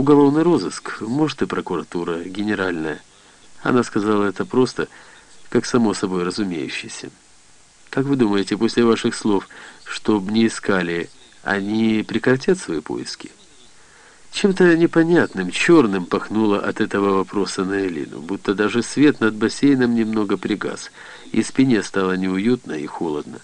Уголовный розыск, может и прокуратура, генеральная. Она сказала это просто, как само собой разумеющееся. Как вы думаете, после ваших слов, чтоб не искали, они прекратят свои поиски? Чем-то непонятным, черным пахнуло от этого вопроса на Элину, будто даже свет над бассейном немного пригас, и спине стало неуютно и холодно.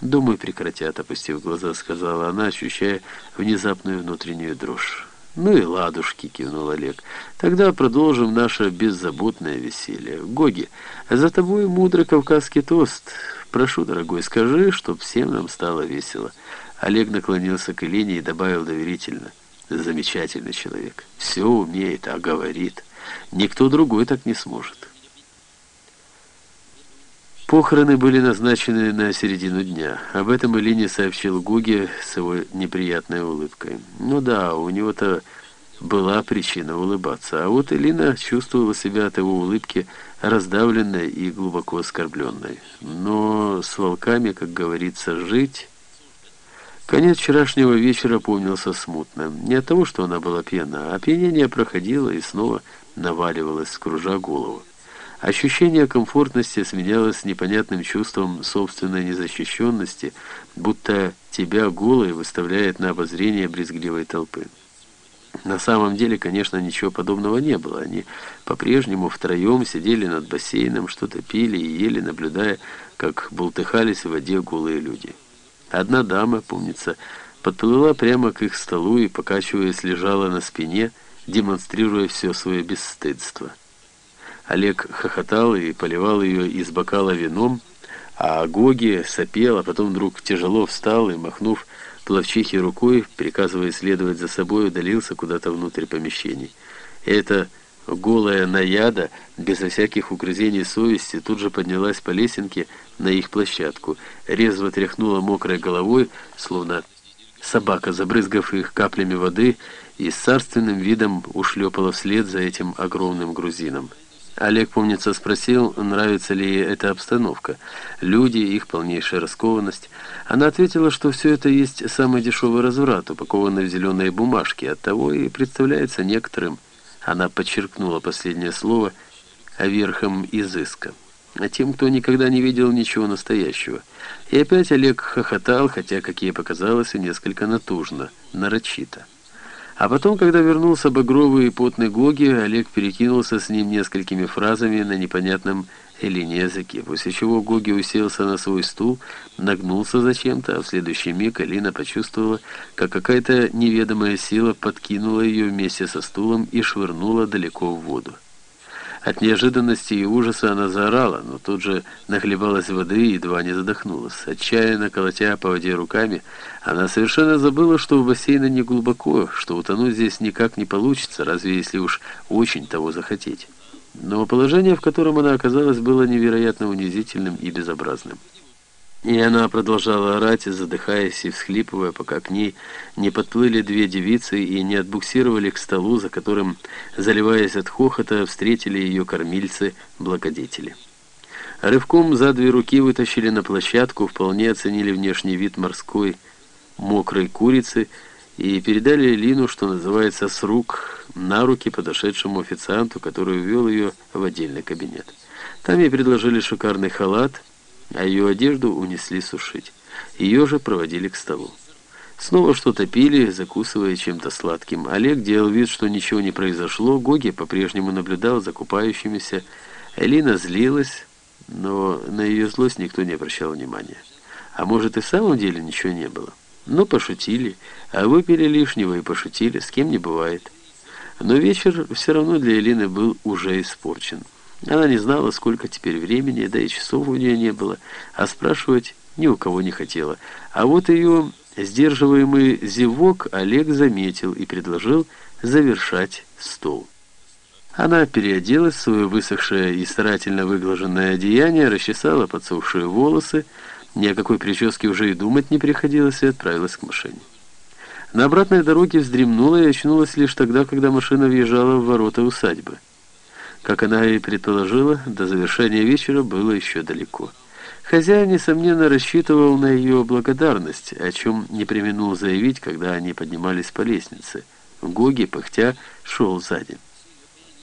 «Думаю, прекратят», — опустив глаза, сказала она, ощущая внезапную внутреннюю дрожь. «Ну и ладушки», — кивнул Олег. «Тогда продолжим наше беззаботное веселье. Гоги, за тобой мудрый кавказский тост. Прошу, дорогой, скажи, чтоб всем нам стало весело». Олег наклонился к Елене и добавил доверительно. «Замечательный человек. Все умеет, а говорит. Никто другой так не сможет». Похороны были назначены на середину дня. Об этом Элине сообщил Гуги с его неприятной улыбкой. Ну да, у него-то была причина улыбаться, а вот Элина чувствовала себя от его улыбки раздавленной и глубоко оскорбленной. Но с волками, как говорится, жить... Конец вчерашнего вечера помнился смутно. Не от того, что она была пьяна, а опьянение проходило и снова наваливалось, кружа голову. Ощущение комфортности сменялось непонятным чувством собственной незащищенности, будто тебя голой выставляет на обозрение брезгливой толпы. На самом деле, конечно, ничего подобного не было. Они по-прежнему втроем сидели над бассейном, что-то пили и ели, наблюдая, как бултыхались в воде голые люди. Одна дама, помнится, подплыла прямо к их столу и, покачиваясь, лежала на спине, демонстрируя все свое бесстыдство. Олег хохотал и поливал ее из бокала вином, а Гоги сопел, а потом вдруг тяжело встал и, махнув плавчихе рукой, приказывая следовать за собой, удалился куда-то внутрь помещений. эта голая наяда, безо всяких угрызений совести, тут же поднялась по лесенке на их площадку, резво тряхнула мокрой головой, словно собака, забрызгав их каплями воды, и с царственным видом ушлепала вслед за этим огромным грузином. Олег, помнится, спросил, нравится ли ей эта обстановка. Люди, их полнейшая раскованность. Она ответила, что все это есть самый дешевый разврат, упакованный в зеленые бумажки. Оттого и представляется некоторым, она подчеркнула последнее слово, верхом изыска. А тем, кто никогда не видел ничего настоящего. И опять Олег хохотал, хотя, как ей показалось, несколько натужно, нарочито. А потом, когда вернулся багровый и потный Гоги, Олег перекинулся с ним несколькими фразами на непонятном элине после чего Гоги уселся на свой стул, нагнулся зачем-то, а в следующий миг Алина почувствовала, как какая-то неведомая сила подкинула ее вместе со стулом и швырнула далеко в воду. От неожиданности и ужаса она заорала, но тут же нахлебалась воды и едва не задохнулась. Отчаянно колотя по воде руками, она совершенно забыла, что в бассейне не глубоко, что утонуть здесь никак не получится, разве если уж очень того захотеть. Но положение, в котором она оказалась, было невероятно унизительным и безобразным. И она продолжала орать, задыхаясь и всхлипывая, пока к ней не подплыли две девицы и не отбуксировали к столу, за которым, заливаясь от хохота, встретили ее кормильцы-благодетели. Рывком за две руки вытащили на площадку, вполне оценили внешний вид морской мокрой курицы и передали Лину, что называется, с рук на руки подошедшему официанту, который увел ее в отдельный кабинет. Там ей предложили шикарный халат – а ее одежду унесли сушить. Ее же проводили к столу. Снова что-то пили, закусывая чем-то сладким. Олег делал вид, что ничего не произошло. Гоги по-прежнему наблюдал за купающимися. Элина злилась, но на ее злость никто не обращал внимания. А может и в самом деле ничего не было. Но пошутили, а выпили лишнего и пошутили, с кем не бывает. Но вечер все равно для Элины был уже испорчен. Она не знала, сколько теперь времени, да и часов у нее не было, а спрашивать ни у кого не хотела. А вот ее сдерживаемый зевок Олег заметил и предложил завершать стол. Она переоделась в свое высохшее и старательно выглаженное одеяние, расчесала подсохшие волосы, ни о какой прическе уже и думать не приходилось, и отправилась к машине. На обратной дороге вздремнула и очнулась лишь тогда, когда машина въезжала в ворота усадьбы. Как она и предположила, до завершения вечера было еще далеко. Хозяин, несомненно, рассчитывал на ее благодарность, о чем не применул заявить, когда они поднимались по лестнице. Гуги, пыхтя, шел сзади.